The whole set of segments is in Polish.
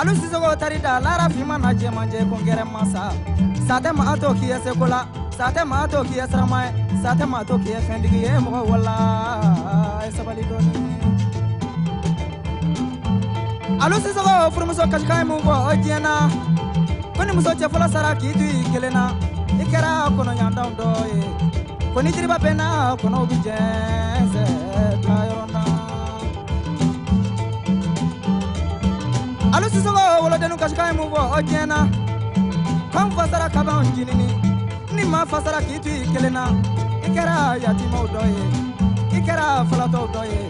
alu sisogo tari da lara finma na jɛmanje ko gɛrɛ masa sa tɛ maa to k'i ye seko la sa tɛ maa to k'i ye sirama ye sa tɛ maa to k'i ye fɛntigi ye mɔgɔ wala sabali dɔɔni alu sisogo furumuso kasika ye mun fɔ o diɲɛna ko ni muso cɛfɔlɔ sara k'i to i kelen na i kɛra kɔnɔɲandanw dɔ ye ko ni jiriba bɛnna kɔnɔw bi jɛnsɛ alu sisogo wolodenu kasika ye mun fɔ o diɲɛna kan fasara kaban jinini ni ma fasara k'i to i kelen na i kɛra yatimaw dɔ ye i kɛra falatɔw dɔ ye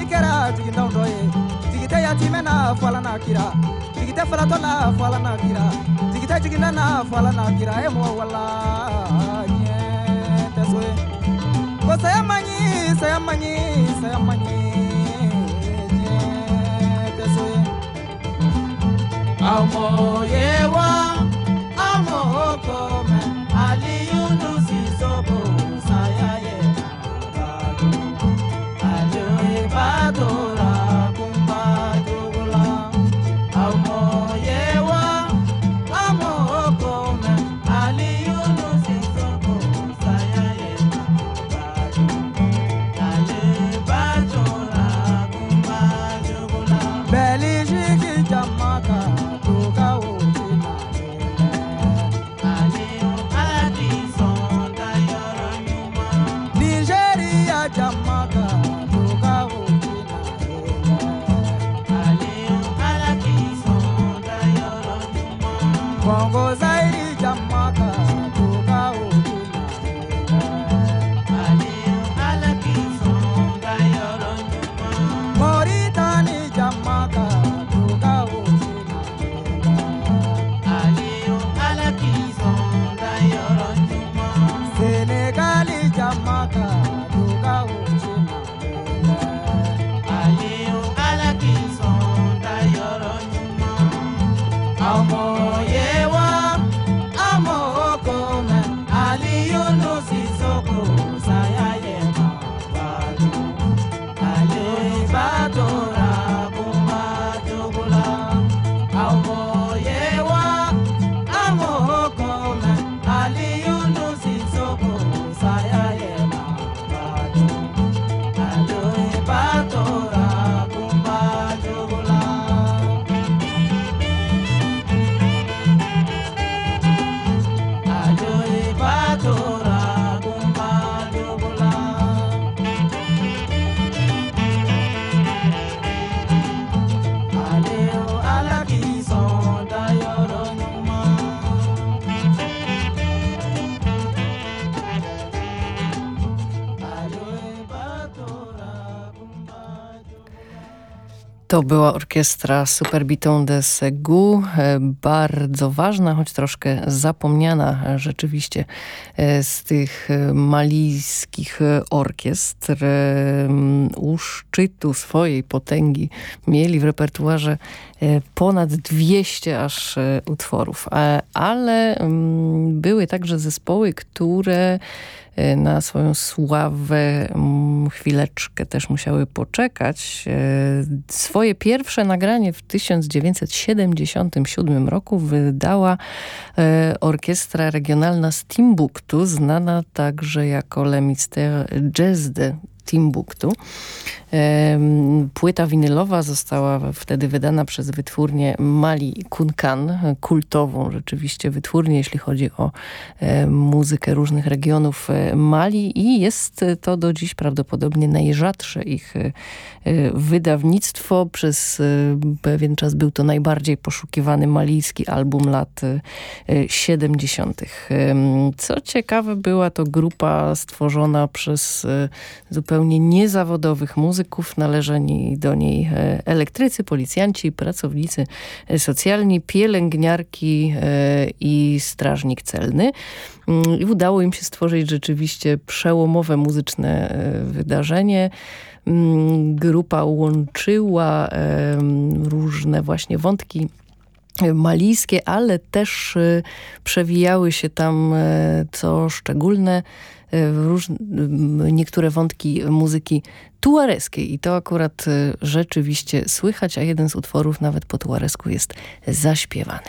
i na fɔ ala n'a kira jigi tɛ falatɔ n'a kira jigi tɛ na fɔ n'a kira. E mɔgɔ wala ɲɛ tɛ so ye ko saya man ɲi saya man ɲi Àmọ̀ye wá, àmọ̀ oko To była orkiestra Superbitą de Segu, e, bardzo ważna, choć troszkę zapomniana rzeczywiście e, z tych e, malijskich orkiestr. U szczytu swojej potęgi mieli w repertuarze ponad 200 aż utworów, ale były także zespoły, które na swoją sławę mm, chwileczkę też musiały poczekać. E, Swoje pierwsze nagranie w 1977 roku wydała e, orkiestra regionalna z Timbuktu, znana także jako Le Mystère Jazz de Timbuktu. Płyta winylowa została wtedy wydana przez wytwórnię Mali Kunkan, kultową rzeczywiście wytwórnię, jeśli chodzi o muzykę różnych regionów e, Mali i jest to do dziś prawdopodobnie najrzadsze ich e, e, wydawnictwo. Przez pewien czas był to najbardziej poszukiwany malijski album lat e, 70. Em, Co ciekawe, była to grupa stworzona przez e, zupełnie niezawodowych muzyków, należeli do niej e, elektrycy, policjanci, pracownicy e, socjalni, pielęgniarki e, i strażnik celny. Mm, I udało im się stworzyć rzeczywiście przełomowe muzyczne wydarzenie mm, grupa łączyła różne właśnie wątki malijskie, ale też przewijały się tam co szczególne róż, niektóre wątki muzyki tuareskiej i to akurat y, rzeczywiście słychać, a jeden z utworów nawet po tuaresku jest zaśpiewany.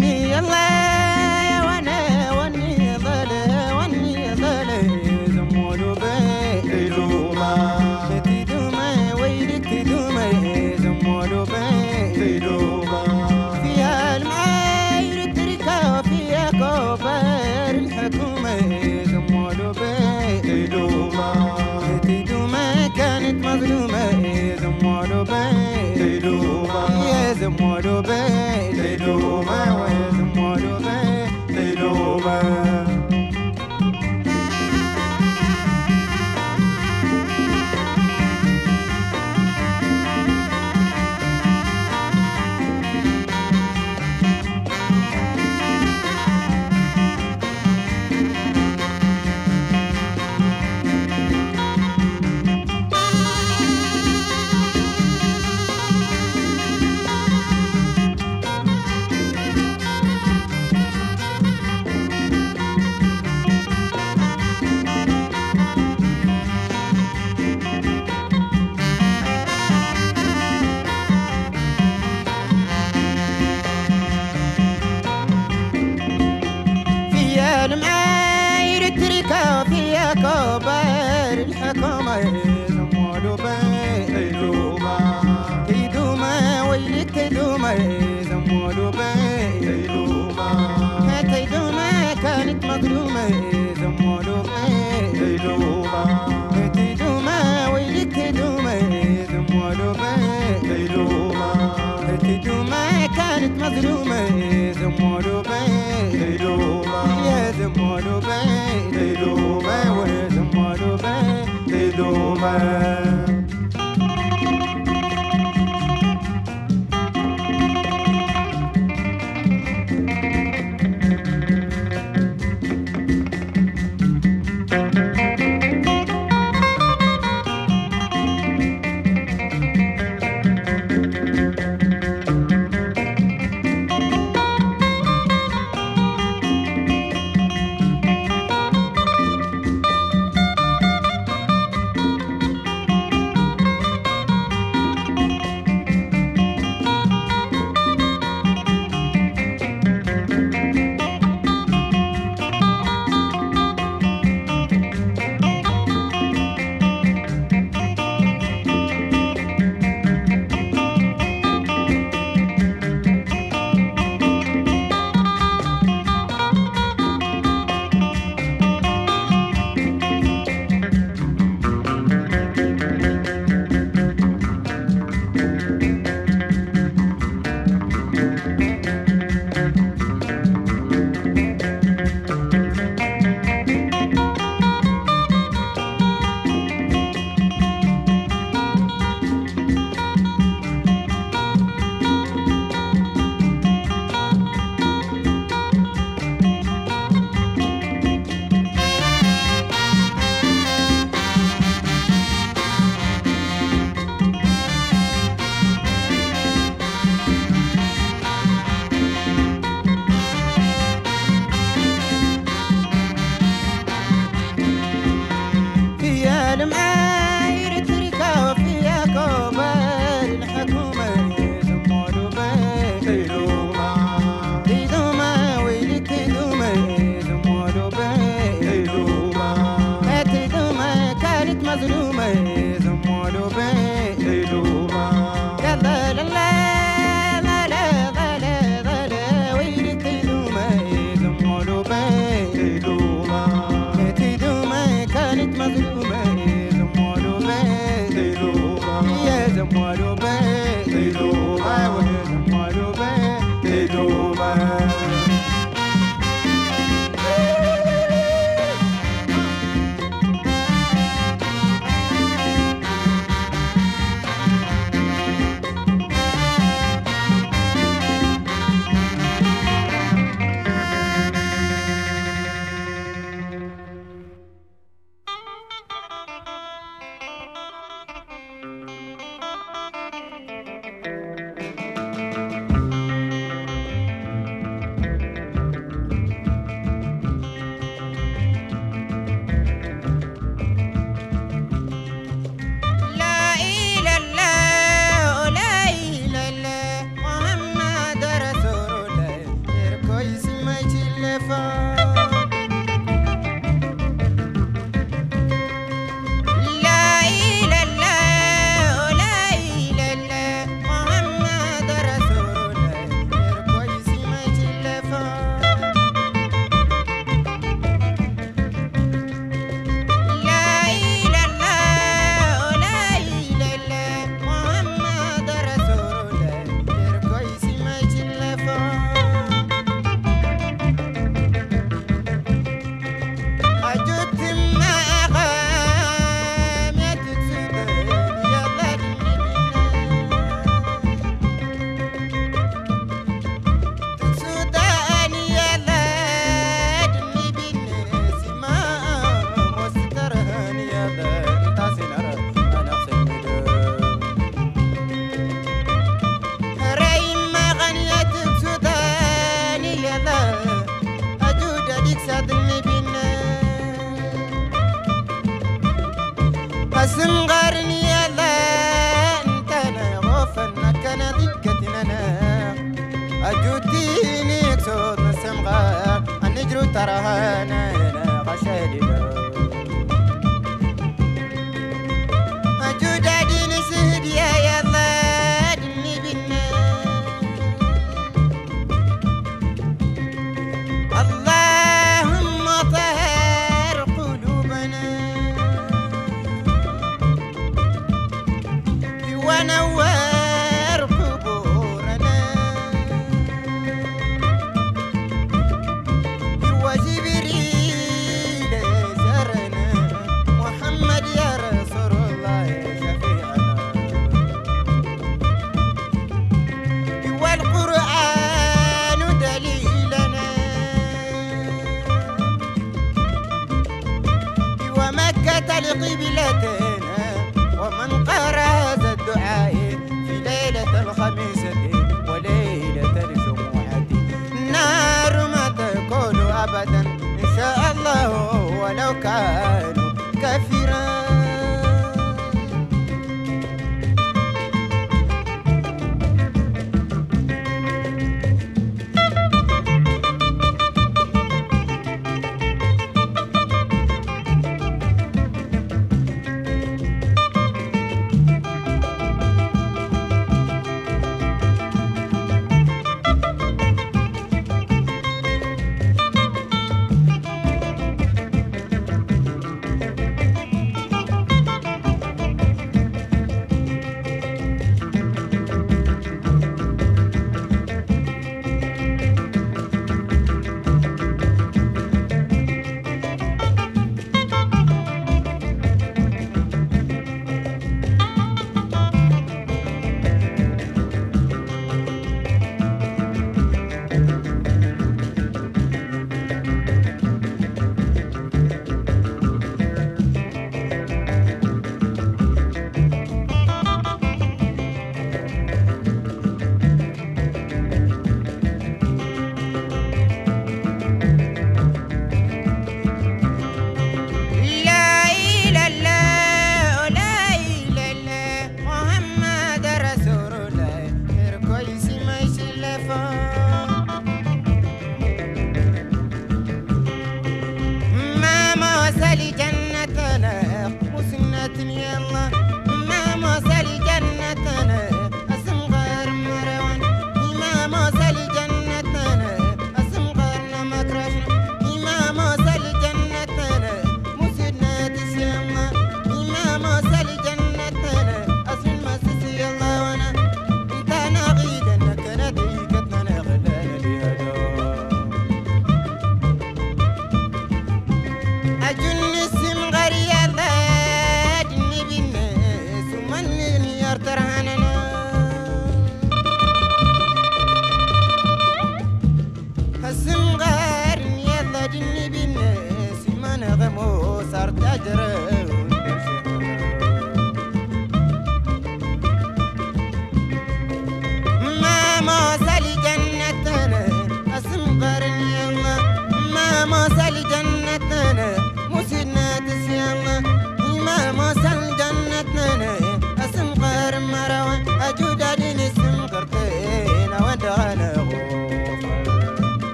me unless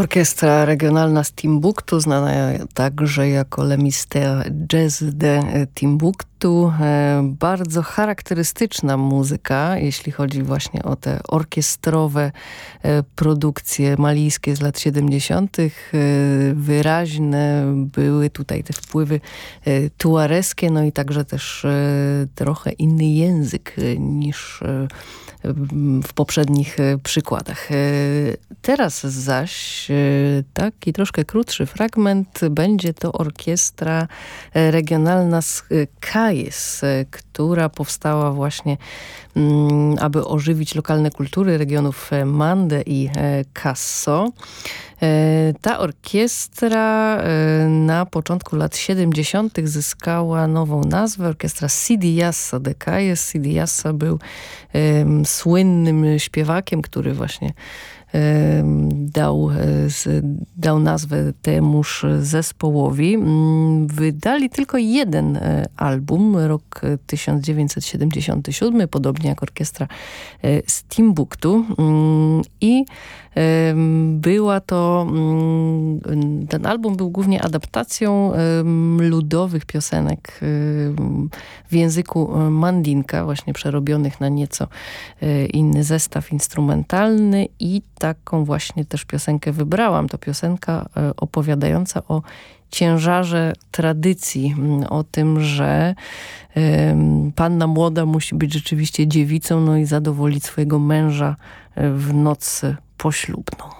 Orkiestra regionalna z Timbuktu, znana także jako Le Jazz de Timbuktu Timbuktu. E, bardzo charakterystyczna muzyka, jeśli chodzi właśnie o te orkiestrowe e, produkcje malijskie z lat 70. E, wyraźne były tutaj te wpływy tuareskie, no i także też trochę inny język niż w poprzednich e, przykładach. E, teraz zaś e, taki troszkę krótszy fragment będzie to orkiestra regionalna z Kajs, która powstała właśnie, aby ożywić lokalne kultury regionów Mande i Casso. E, ta orkiestra e, na początku lat 70. zyskała nową nazwę, orkiestra Sidi Yassa de Kayes. Sidi Yassa był um, słynnym śpiewakiem, który właśnie dał, e, dał nazwę temuż zespołowi. Mm, wydali tylko jeden album, rok 1977, podobnie jak orkiestra z Timbuktu mm, i była to, mm, ten album był głównie adaptacją ludowych piosenek w języku e, mandinka, właśnie przerobionych na nieco e, inny zestaw instrumentalny i taką właśnie też piosenkę wybrałam. To piosenka e, opowiadająca o ciężarze tradycji, o tym, że panna młoda musi być rzeczywiście dziewicą, no i zadowolić swojego męża w nocy poślubną.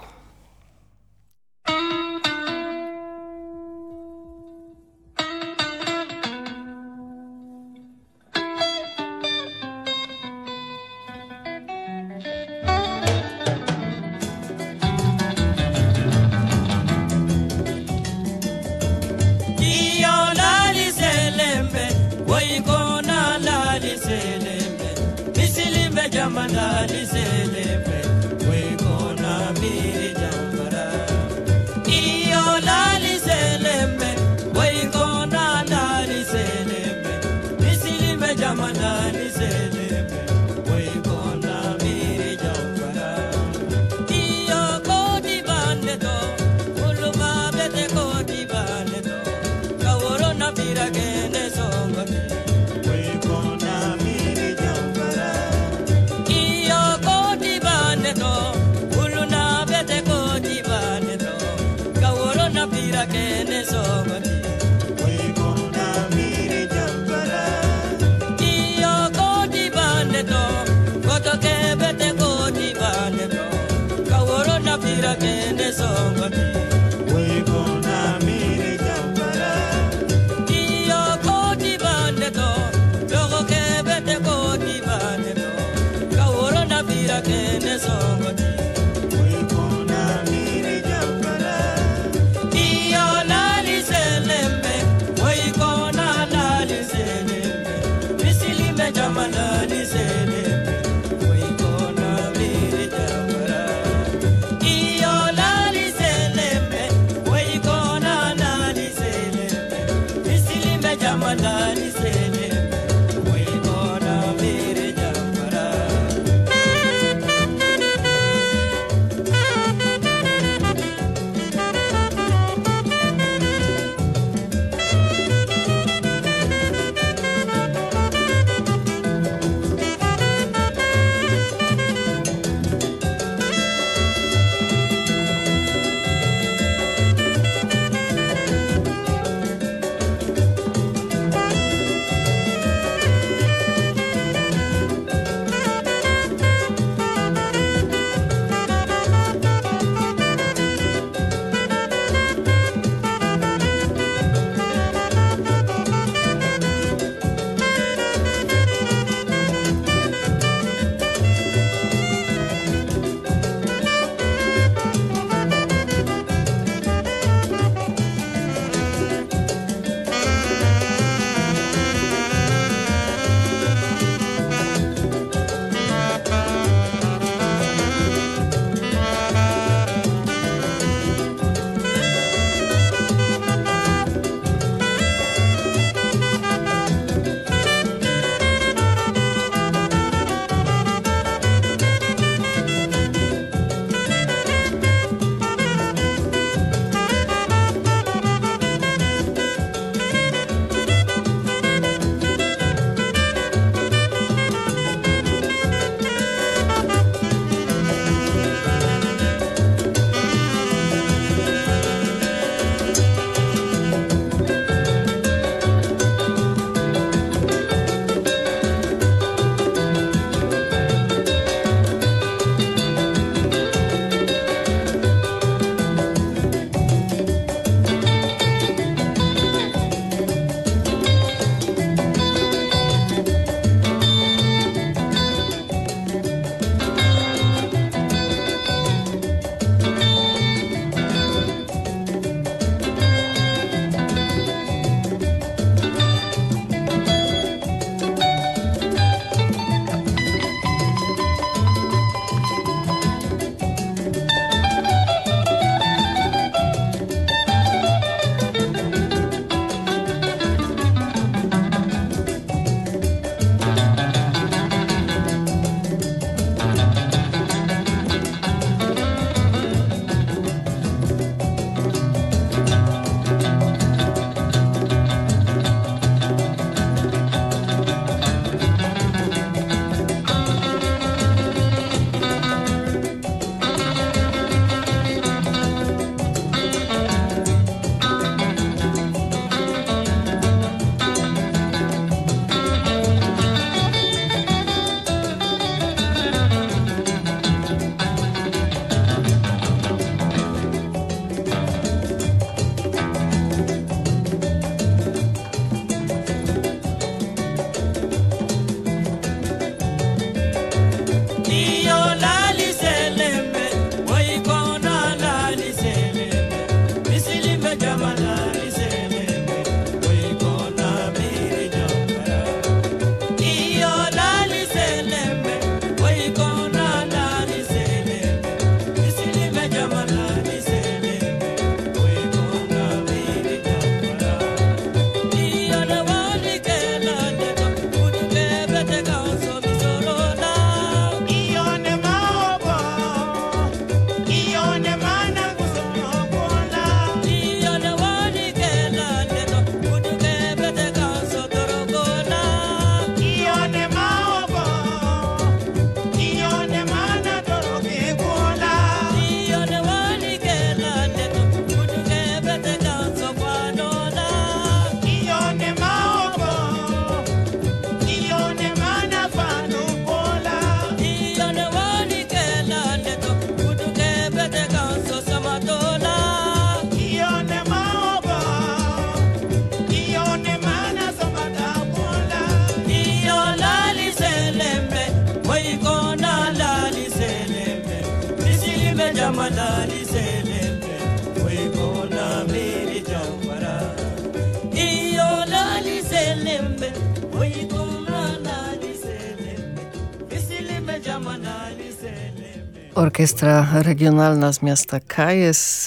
Orkiestra regionalna z miasta Kajes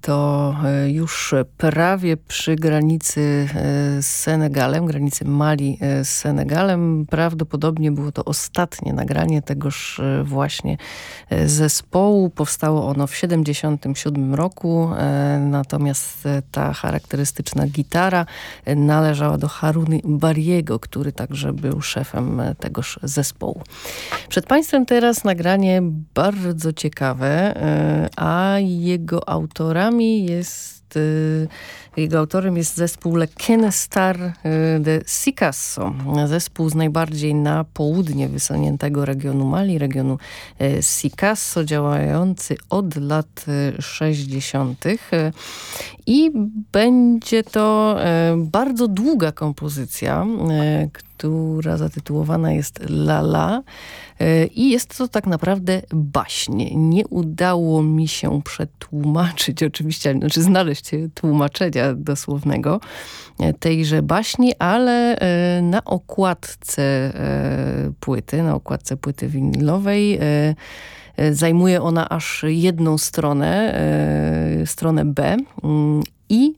to y, już prawie przy granicy y, z Senegalem, granicy Mali z Senegalem. Prawdopodobnie było to ostatnie nagranie tegoż właśnie zespołu. Powstało ono w 1977 roku, natomiast ta charakterystyczna gitara należała do Haruny Bariego, który także był szefem tegoż zespołu. Przed Państwem teraz nagranie bardzo ciekawe, a jego autorami jest e, jego autorem jest zespół Le Kenestar de Sikasso, zespół z najbardziej na południe wysuniętego regionu Mali, regionu Sikasso, działający od lat 60. I będzie to bardzo długa kompozycja, która zatytułowana jest Lala. E, I jest to tak naprawdę baśń. Nie udało mi się przetłumaczyć, oczywiście, znaczy znaleźć tłumaczenia dosłownego e, tejże baśni, ale e, na okładce płyty, na okładce płyty winylowej zajmuje ona aż jedną stronę, stronę B mm, i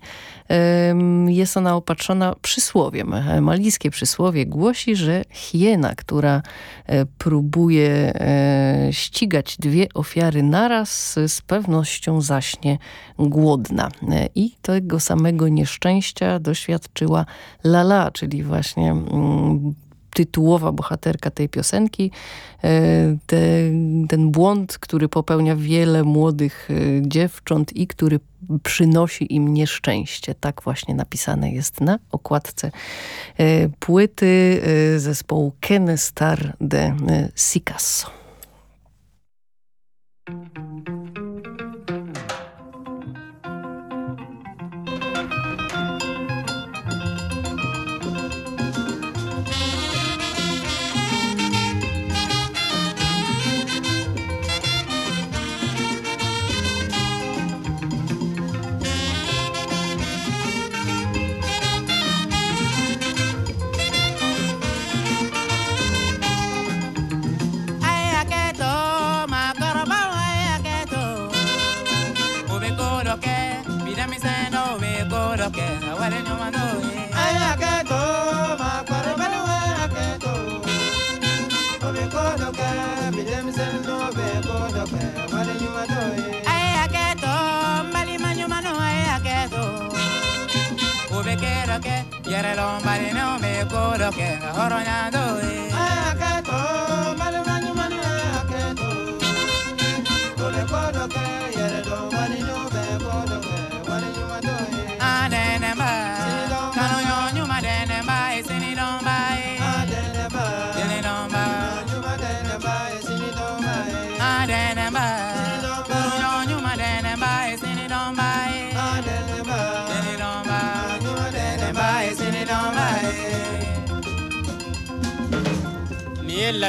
jest ona opatrzona przysłowiem. Malijskie przysłowie głosi, że hiena, która e, próbuje e, ścigać dwie ofiary naraz, z pewnością zaśnie głodna. E, I tego samego nieszczęścia doświadczyła Lala, czyli właśnie mm, tytułowa bohaterka tej piosenki. Te, ten błąd, który popełnia wiele młodych dziewcząt i który przynosi im nieszczęście. Tak właśnie napisane jest na okładce e, płyty e, zespołu Kenestar de e, Sicasso.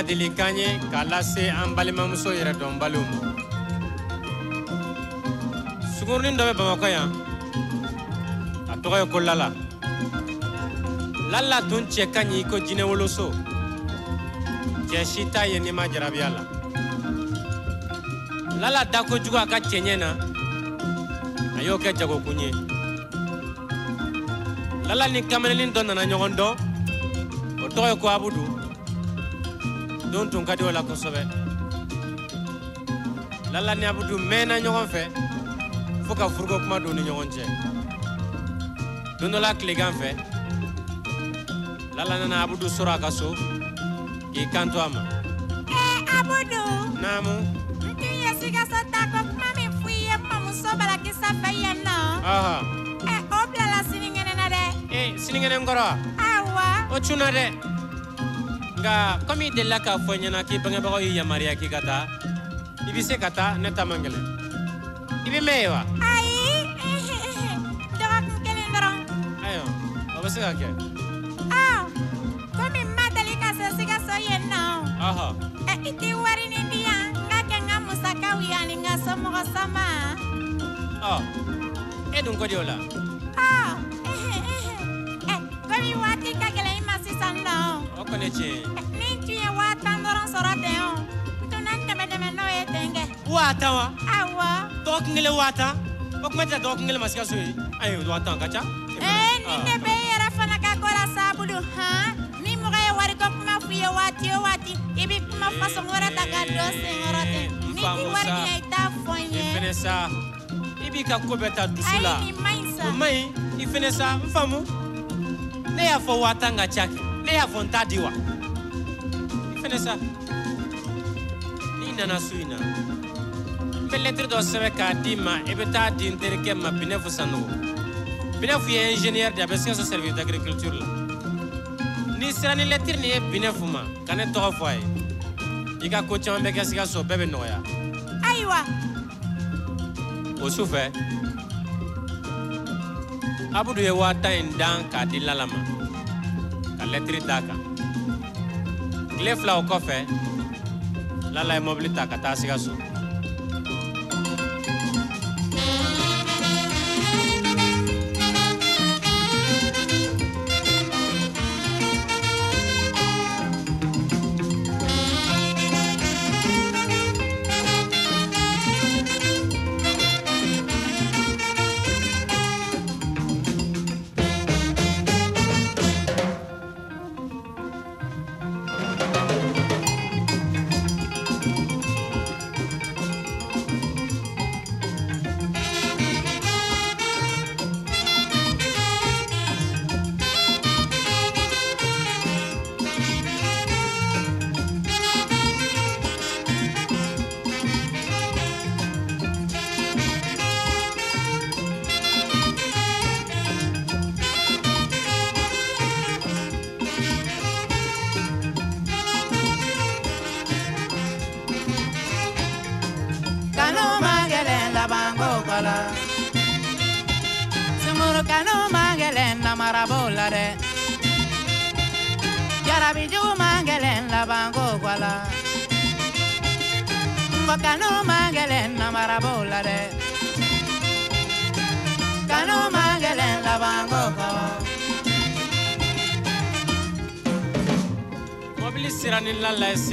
Ladilikan ye k'a lase an balimamuso yɛrɛ dɔnbaliw ma sugurunin dɔ bɛ bamakɔ yan a tɔgɔ ye ko lala lala tun cɛ ka ɲi i ko jinɛ woloso. Cɛ si t'a ye n'i ma jarabiya la lala da kojugu a ka cɛɲɛ na. A y'o kɛ jagokun ye lala ni kamalennin dɔ nana ɲɔgɔn dɔn o tɔgɔ ye ko abudu don tun ka di o la kosɛbɛ lala ni abudu mɛnna ɲɔgɔn fɛ fo ka furuko kuma don ni ɲɔgɔn cɛ don dɔ la tilegan fɛ lala nana abudu sɔrɔ a ka so k'i kanto a ma abudu. Naamu n tun ye sikaso ta ko kuma min fɔ i ye mamuso balakisa fɛ yen nɔ aha. Ɛ o bilala sinikɛnɛ na dɛ e sinikɛnɛ n kɔrɔ wa awa. O cunna dɛ nka komi i delila k'a fɔ ɲɛna k'i bangebagaw y'i yamariya k'i ka taa i be se ka taa ne ta man gɛlɛn i be mɛn ye wa ayi dɔgɔkun kelen dɔrɔn ayiwa o be se ka kɛ komi n ma deli ka se sikaso yen nɔ aha. Ɛ i tɛ warini di yan n ka kɛ n ka musakaw ye ani n ka somɔgɔ sama ɔ e dun ko di o la komi waati kɔni ye tiɲɛ ye ni n tun ye waa tan dɔrɔn sɔrɔ ten o. Waa tan wa? Awɔ. Dɔgɔkun kelen waa tan? O kuma tɛ dɔgɔkun kelen ma sikaso ye. Ayi waa tan ka ca. Ee ni ne bɛ i yɛrɛ fana ka ko la saabulu han? Ni mɔgɔ ye wariko kuma f'i ye waati o waati i bɛ kuma fasɔn wɛrɛ ta ka don senkɔrɔ ten. Ee, n ni faamu i wari sa. min ye i t'a fɔ n i ye fɛnɛ sa. I b'i ka ko bɛɛ ta dusu la. Ayi nin ma ɲi sa. O man ɲi. I fɛnɛ sa. N faamu. Ne y'a fɔ waa tan ka ca kɛ ne y'a fɔ n t'a di wa i fɛnɛ sa n'i nana so in na n bɛ lɛtiri dɔ sɛbɛn k'a d'i ma i bɛ taa di n terikɛ ma binɛfu sanogo binɛfu ye ingénieur de a bɛ sikaso service d'agriculture la n'i sera ni lɛtiri nin ye binɛfu ma. Ka ne tɔgɔ fɔ a ye i ka ko caman bɛ kɛ sikaso bɛɛ bɛ nɔgɔya ayiwa o su fɛ abudu ye waa tan in dan k'a di lala ma ka lɛtiri d'a kan tile fila o kɔfɛ lala ye mɔbili ta ka taa sikaso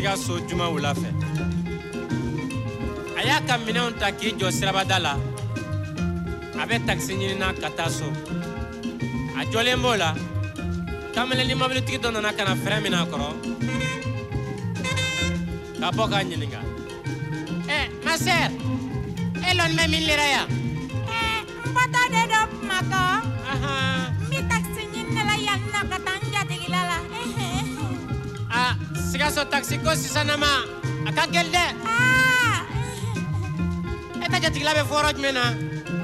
ye sikaso juma wula fɛ. A y'a ka minɛnw ta k'i jɔ sirabada la. A bɛ takisi ɲinina ka taa so. A jɔlen b'o la. Kameleni mɔbilitigi dɔ nana ka na fɛrɛ min a kɔrɔ. Ka bɔ k'a ɲininga ɛ ma sɛr e lɔni bɛ min lera yan? Ɛɛ n bɔtɔ de dɔ kumakɔ σιγά ο ταξικός σαν να μα ακάγγελνε. Ε, πέτια τη γλάβε φορόγμενα.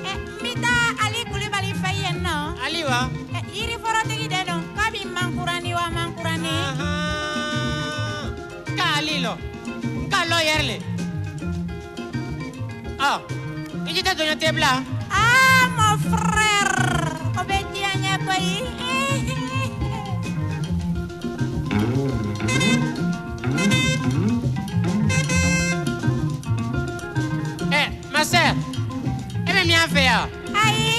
Ε, μητά αλή κουλίβαλη φαγιένο. Αλίβα. Ε, γύρι φορότεγι δένο. Κάβι μανκουρανί ο αμανκουρανί. Καλήλο. Καλό γέρλι. Α, είχε τέτοιο τέπλα. Α, μο φρέρ. Ο πέτια νιέκοη. Sɛr e bɛ min an fɛ yan ayi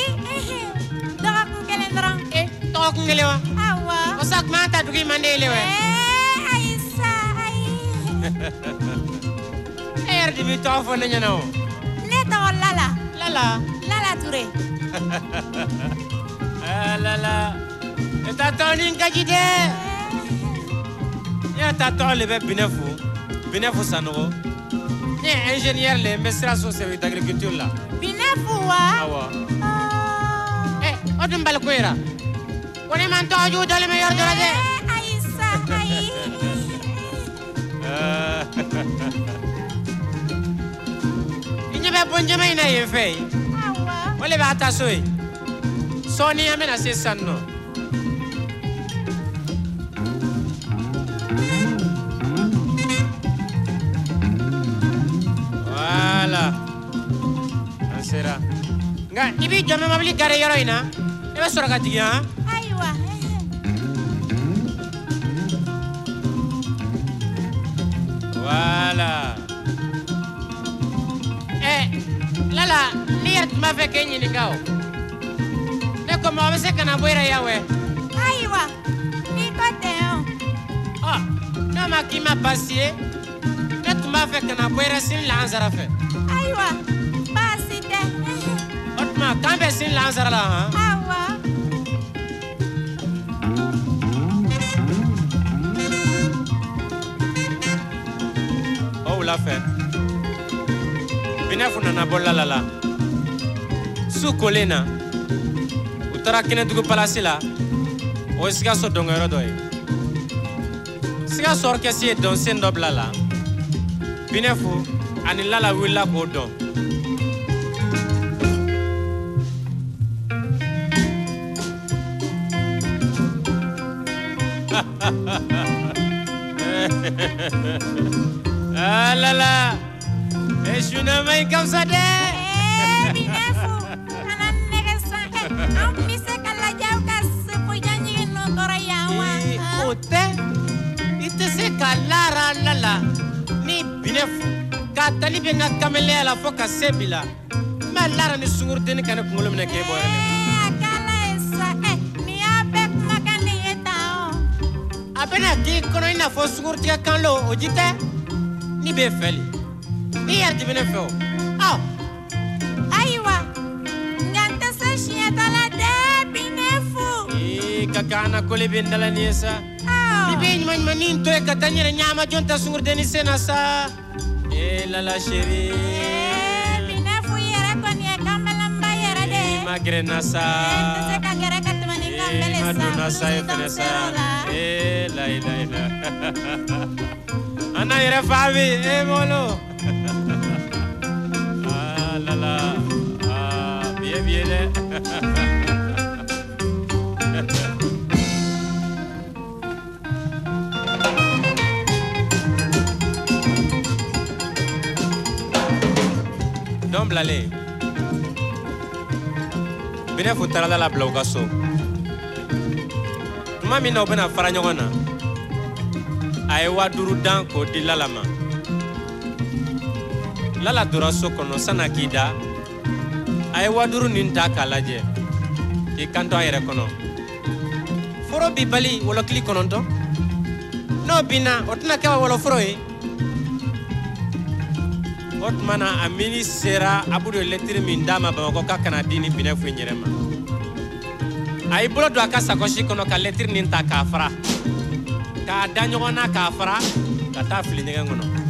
dɔgɔkun kelen dɔrɔn. E tɔgɔkun kelen wa? Awɔ. O sa tuma an ta dugu in man di le wɛ ɛɛ ayi sa ayi. E yɛrɛ de b'i tɔgɔ fɔ ne ɲɛna o. Ne tɔgɔ lala. Lala. Lala ture. Ɛ lala. E ta tɔgɔ ni ka di dɛ. Ne yɛrɛ ta tɔgɔ le bɛ binɛfu binɛfu sanogo ne ingénieur le n bɛ sira so service d'agriculture la binɛ fu wa awɔ ɛ o dun bali ko yira ko ne man tɔgɔ jugu dɔlen bɛ yɔrɔ dɔ la dɛ ayi sa ayi i ɲɛ bɛ bon jama in na yen fɛ yen o le b'a ta so yen sɔɔni an bɛna se san nɔ nka i b'i jɔ mɛ mobili gare yɔrɔ in na i bɛ sɔrɔ ka jigin han ayiwa wala ɛ lala ne yɛrɛ tun b'a fɛ k'e ɲininka o? Ne ko mɔgɔ bɛ se ka na bɔ i yɛrɛ yan wɛ ayiwa i ko ten o. Ɔ n'o ma k'i ma basi ye ne tun b'a fɛ ka na bɔ i yɛrɛ sini lahansara fɛ ayi ayiwa baasi tuma k'an bɛ sini la han awa o wula fɛ binɛfu nana bɔ la su kolen na u taara kɛnɛdugu palasi la o ye sikaso dɔnkɛyɔrɔ dɔ ye sikaso orkɛsi ye dɔnsen dɔ bila la binɛfu ani lala wulila k'o dɔn ka se bila. Mɛ lara ni sungurudeni ka ne kunkolo minɛ k'e bɔ yɛrɛ a bɛna k'i kɔnɔ i n'a fɔ sugurutigɛ kanlo o ji tɛ ni b'e fɛ le n'i yɛrɛ de bɛ ne fɛ o eh, ɔ ayiwa nka n tɛ se siɲɛ ta la dɛ bi ne fo ee ka kan na kole bɛ n dala nin ye sa i bɛ ɲuman ɲuman ni n to ye ka taa n yɛrɛ ɲɛma jɔn ta sungurudeni sen na sa. Ee lala chérie magrena sa maduna sa fɛnɛ sa layilayila an na yɛrɛ fa bi e molo lala biye biye dɛ dɔn bilalen binɛfu taara la bila u ka so. Tuma min na u bɛna fara ɲɔgɔn na. A ye waa duuru dan k'o di lala ma. Lala donna so kɔnɔ san'a k'i da. A ye waa duuru nin ta k'a lajɛ. K'i kanto a yɛrɛ kɔnɔ. Foro bi bali wɔlɔkili kɔnɔntɔn. N'o binna o tɛna kɛ wɔlɔforo ye o tuma na a mini sera abudu ye lɛtiri min d'a ma bamakɔ k'a kana di ni binɛfu in yɛrɛ ma a y'i bolo don a ka sakɔsi kɔnɔ ka lɛtiri nin ta k'a fara k'a da ɲɔgɔn na k'a fara ka taa fili ɲɛgɛn kɔnɔ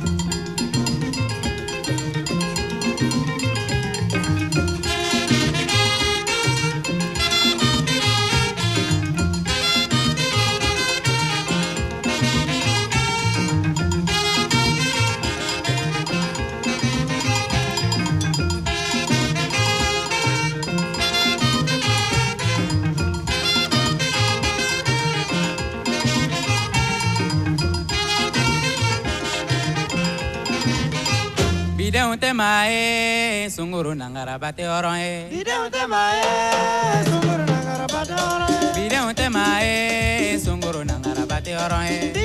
temae sunguru nangara bate oroe eh. bideu temae sunguru nangara bate oroe eh. bideu temae sunguru nangara bate oroe eh.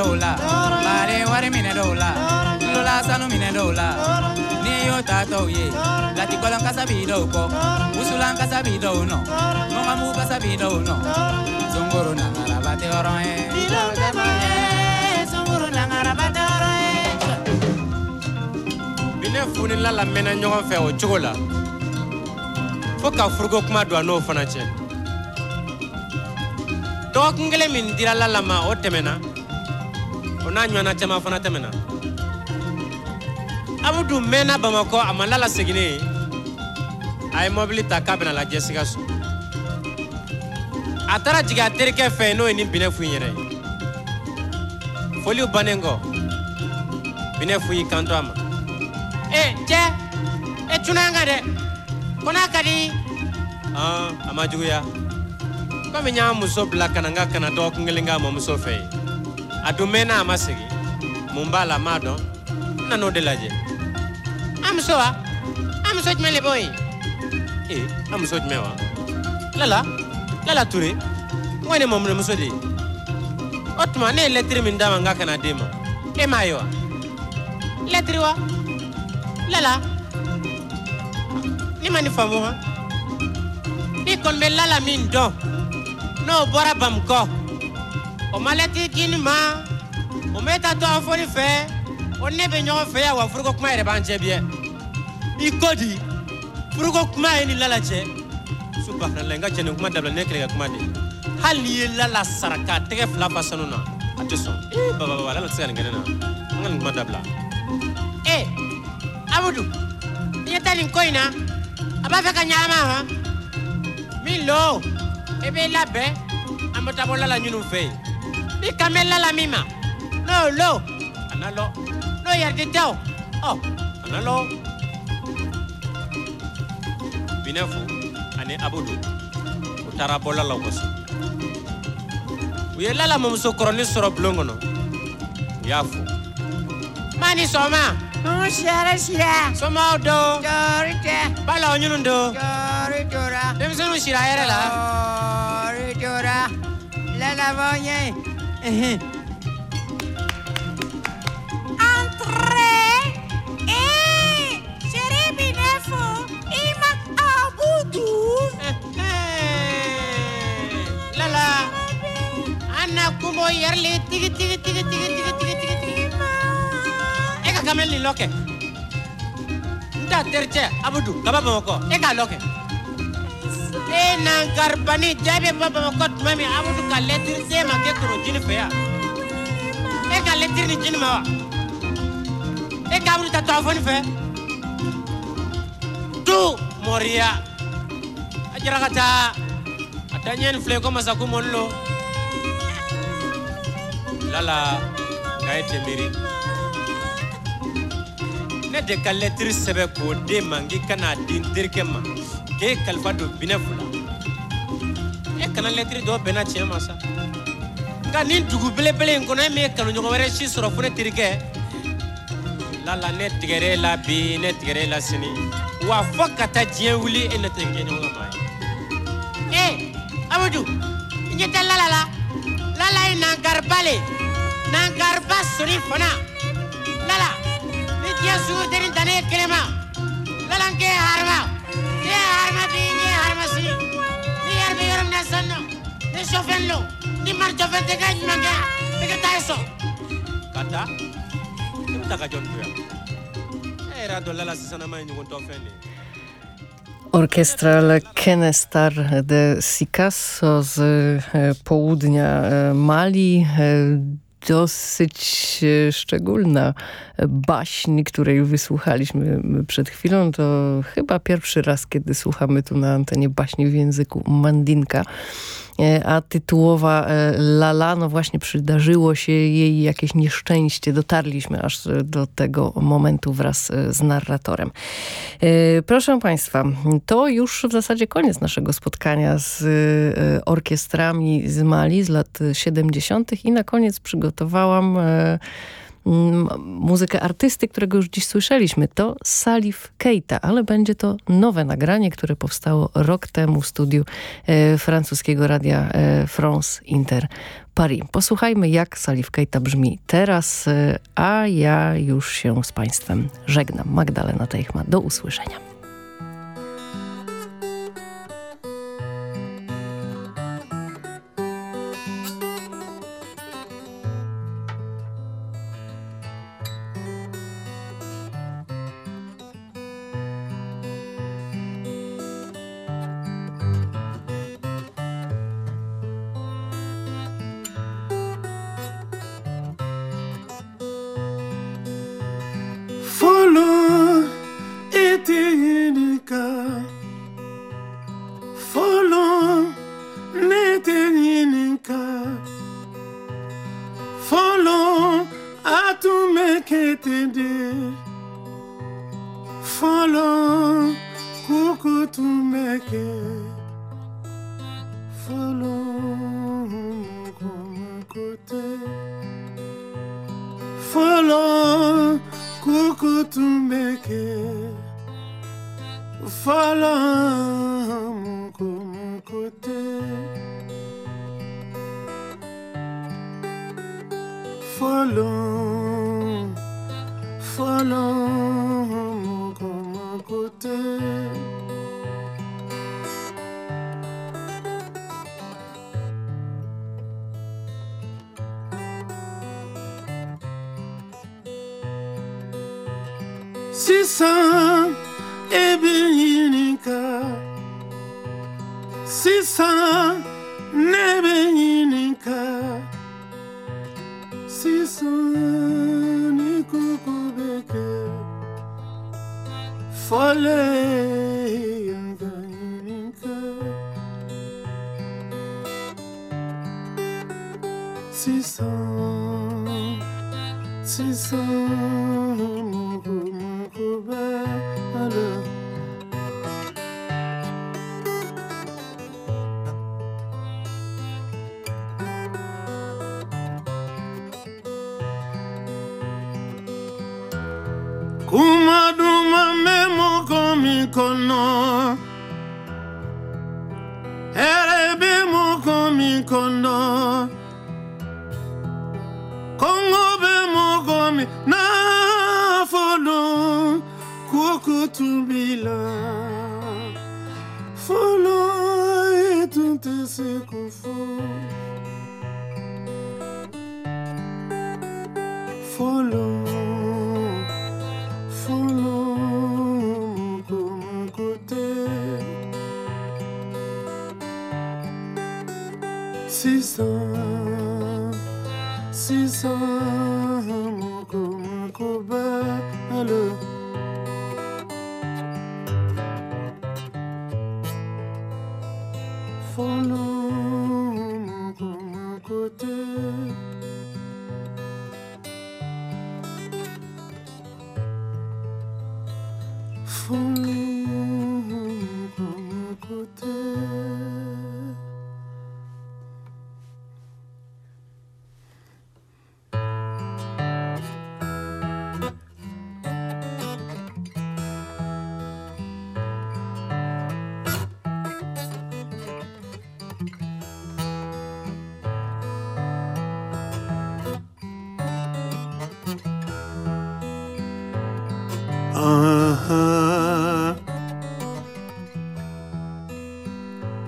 minerola, mare ware minerola, lola sanu minerola, ni yo tato ye, la ti kolon kasa bido ko, usulan kasa bido no, mama mu kasa bido no, zongoro na ngarabate oro e, bido tema e, zongoro na ngarabate oro e. Bine funi la la mena ɲɔgɔn fɛ o cogo la. Fo ka furuko kuma don a n'o fana cɛ dɔgɔkun kelen min dira la la ma o tɛmɛna o n'a ɲɔgɔnna caman fana tɛmɛna abudu mɛnna bamakɔ a ma lala seginnen a ye mɔbili ta k'a bɛna lajɛ sikaso a taara jigin a terikɛ fɛ n'o ye ni binɛfu in yɛrɛ ye foliw bannen kɔ binɛfu y'i kanto a ma e cɛ e tuna n kan dɛ ko n'a ka di a ma juguya. Komi n y'a muso bila ka na n ka kana dɔgɔkun kelen k'a mamuso fɛ yen adumena amasigi. Mumbala mado. Na nodelaje. Amsoa. Amsoj mele boy e amsoj mewa lala. Lala ture. Ngone momne musodi. Otma ne letri min dama kana dema e mayo letri wa lala. Ni mani famo ha ni kon lala min do no bora bam ko ma lɛtiri di ni ma o ma e ta to a fɔ ni fɛ o ne bɛ ɲɔgɔn fɛ yan wa furuko kuma yɛrɛ b'an cɛ biɛ. I ko di furuko kuma ye ni lala cɛ. Subhanala n ka cɛ nin kuma dabila ne kɛlɛ ka kuma de hali n'i ye lala sara k'a tɛgɛ fila fa sanu na a tɛ sɔn. Ee bababa lala tɛ se ka nin kɛ ne na. An ka nin kuma dabila. Ee abudu i ɲɛ tɛ nin ko in na. A b'a fɛ ka ɲagama han min lo i b'i labɛn. An bɛ taa bɔ lala ɲinnu fɛ yen i kan bɛ lala min ma n'o lo. A na lɔ n'o yɛrɛ tɛ o ɔ a na lɔ binɛfu ani abudu. U taara bɔ lala kɔsɔ u ye lala mamuso kɔrɔnin sɔrɔ bulon kɔnɔ u y'a fo maa ni sɔgɔma Mun sira sira. somɔgɔw do Jɔri tɛ. balaw ɲinnu do Jɔri tora. denmisɛnninw sira a yɛrɛ la. Jɔri tora. Lalabɔ ɲɛ. Na kunbɔ yɛrɛli tigi tigi tigi tigi tigi tigi tigi tigi e ka kamalen nin lɔ kɛ n ta tericɛ abudu. Kaba bamakɔ e. K'a lɔ kɛ e na garibani jaabi bɔ bamakɔ tuma min abudu ka lɛtiri se ma kɛ toro jini fɛ yan e ka lɛtiri ni jini ma wa e ka abudu ta tɔgɔ fɔ nin fɛ tu mɔriya a jara ka taa a taa ɲɛ nin filɛ ko masaku mɔni lo lala nka e tɛ miiri ne de ka lɛtiri sɛbɛ k'o den ma kana di n terikɛ ma k'e kalifa don binɛfu la e kana lɛtiri dɔ bɛnna tiɲɛ ma sa. Nka nin dugu belebele in kɔnɔ e min ye kanuɲɔgɔn wɛrɛ si sɔrɔ fo ne terikɛ lala ne tigɛrɛ e la bi ne tigɛrɛ e la sini. Wa fɔ ka taa diɲɛ wuli e ne tɛ kɛ ɲɔgɔn maa ye e abudu i ɲɛ tɛ lala la. Lala ye nankariba le nankariba soni fana. Lala ni diɲɛ sugu tɛ nin ta ne ye kelen ma. Lala n k'e ye arma Kenestar de Sikasso z e, południa e, Mali e, Dosyć e, szczególna baśń, której wysłuchaliśmy przed chwilą. To chyba pierwszy raz, kiedy słuchamy tu na antenie baśni w języku mandinka. E, A tytułowa e, Lala, no właśnie przydarzyło się jej jakieś nieszczęście. Dotarliśmy aż do tego momentu wraz e, z narratorem. E, Proszę Państwa, to już w zasadzie koniec naszego spotkania z e, orkiestrami z Mali z lat 70. i na koniec przygotowałam e, muzykę artysty, którego już dziś słyszeliśmy. To Salif Keita, ale będzie to nowe nagranie, które powstało rok temu w studiu e, francuskiego radia e, France Inter Paris. Posłuchajmy, jak Salif Keita brzmi teraz, e, a ja już się z Państwem żegnam. Magdalena Teichma, do usłyszenia. It's so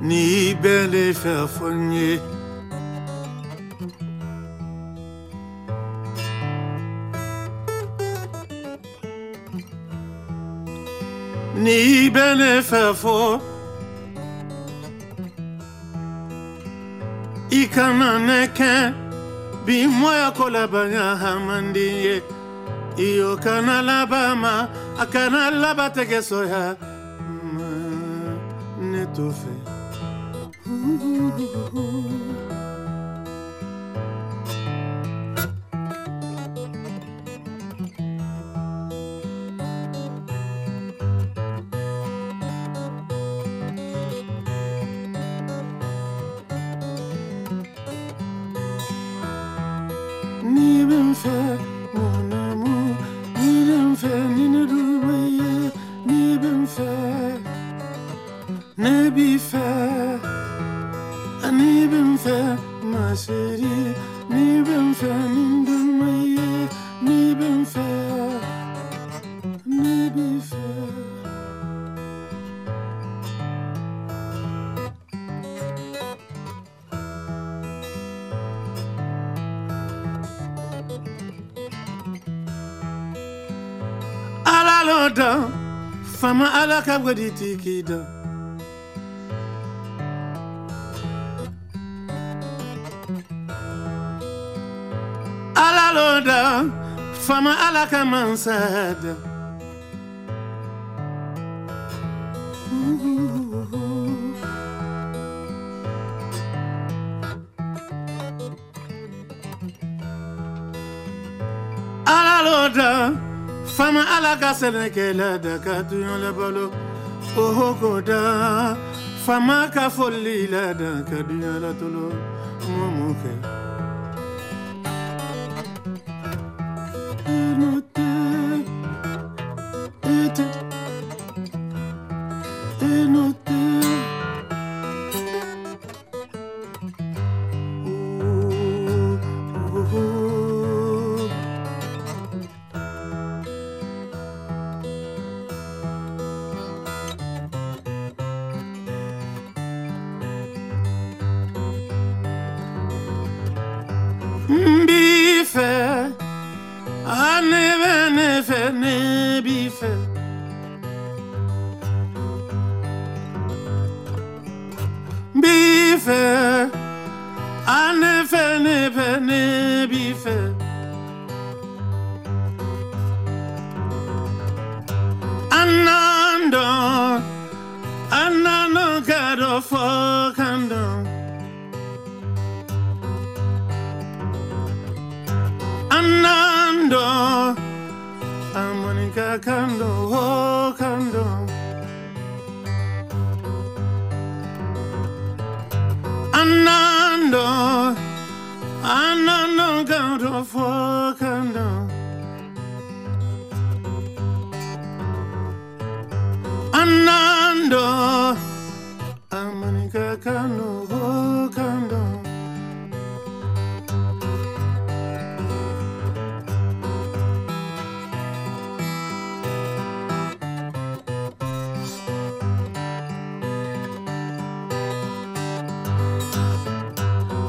ni belle fafonye ni belle fafo ikana neke bi moya kolabanya hamandiye iyo kana labama akana labategesoya mm, ne tofe Ooh. liquide. À la lode, femme à la commencède. À la lode, femme à la casse, le quai de Catouille, le balot. ohokoda fama ka foli la dan ka duɲa la tolo mɔmɔ kɛ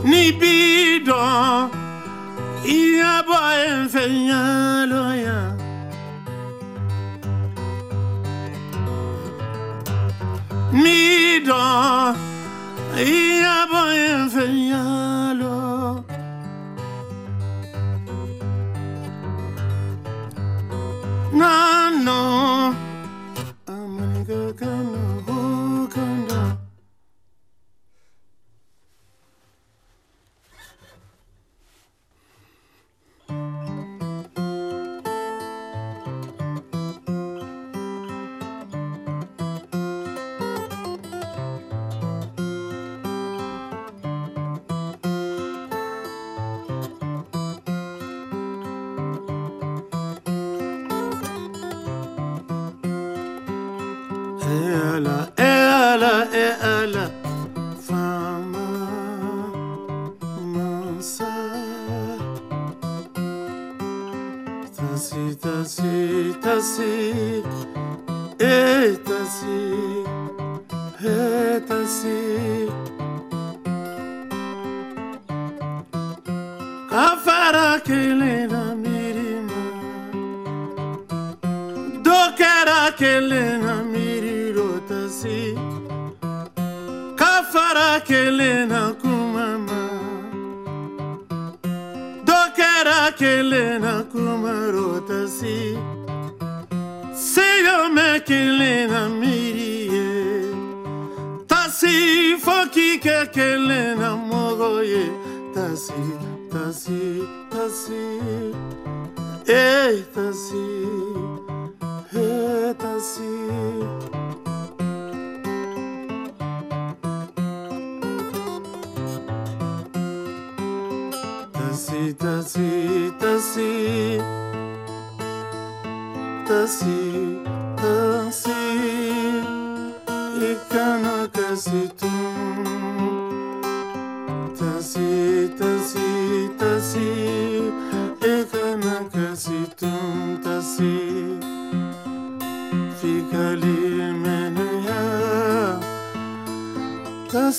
nibido ya voy a enseñarlo ya. Mido ya voy a Eita-se, eita-se, eita-se. Tasi, tasi, tasi, tasi, tasi, ikanakasi,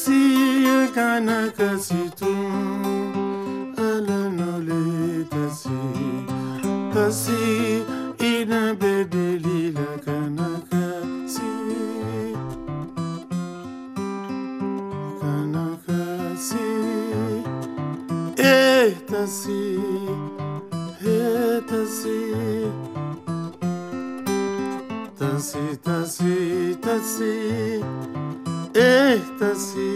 kasi kanaka kasi tu tasi, tasi ina bedeli la kanaka kasi. Kanaka kasi. Eh kasi. Eh kasi. Tasi, tasi, tasi, eh, tasi.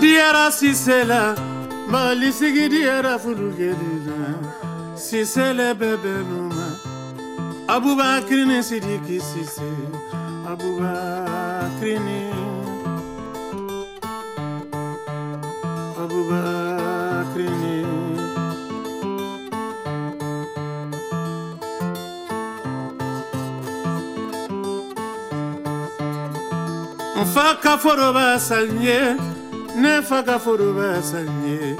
diyara sisela malisigi diyara fudugelila sisele bebenuma abubakiri ni sidiki sise abubakiri ni abubakiri ni. Nfa kaforo ba sanye. Ne fa ka foroba sanye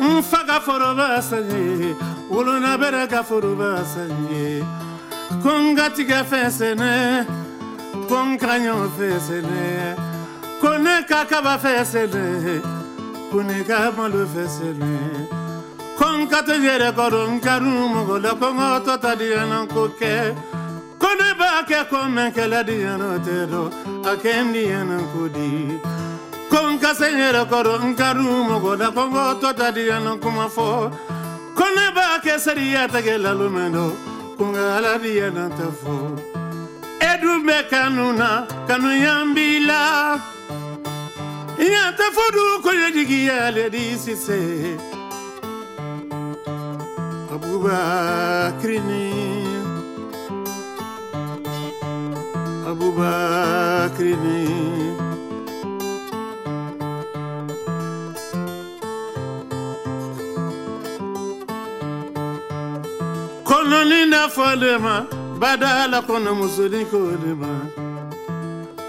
n fa ka foroba sanye wolona bɛrɛ ka foroba sanye ko n ka tigɛ fɛn sɛnɛ ko n ka ɲɔ fɛn sɛnɛ ko ne ka kaba fɛn sɛnɛ ko ne ka malo fɛn sɛnɛ ko n ka to yɛrɛ kɔrɔ n ka dun kasenyere koro nkarumo goda kongo totadiyano kuma fo kone ba keseriya tege lalumendo kunga aladiyana te fo edumbe kanuna kanu yambila. Yante fodu koyo jigiyale di sise. Abubakrini. Abubakrini. kolina falema badala kono musuli kolema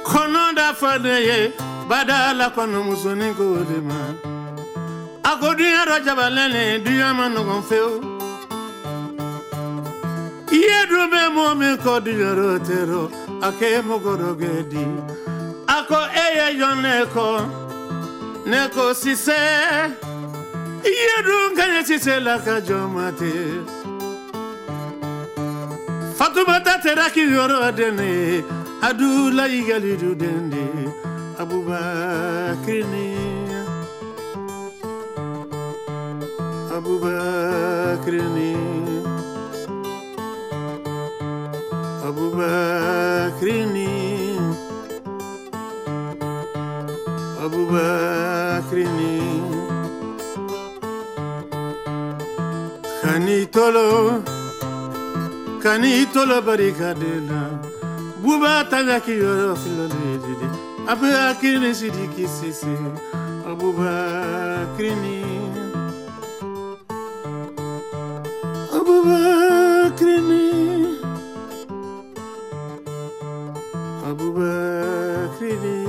kono da faleye badala kono musuli kolema ako duya ro jabalene duya ma nogon me iye dube mo mi ko duya ro tero gedi ako eye yon neko neko sise. Yedro dun kanya sise la ka fatumata teraki yɔrɔ dende adulayi galidu dende abubakar ni abubakar ni abubakar ni abubakar ni kani tolo. kani tola barika de la buba tanya ki yo filo le didi abe akini sidi ki sisi abuba krini. Abuba krini. Abuba krini.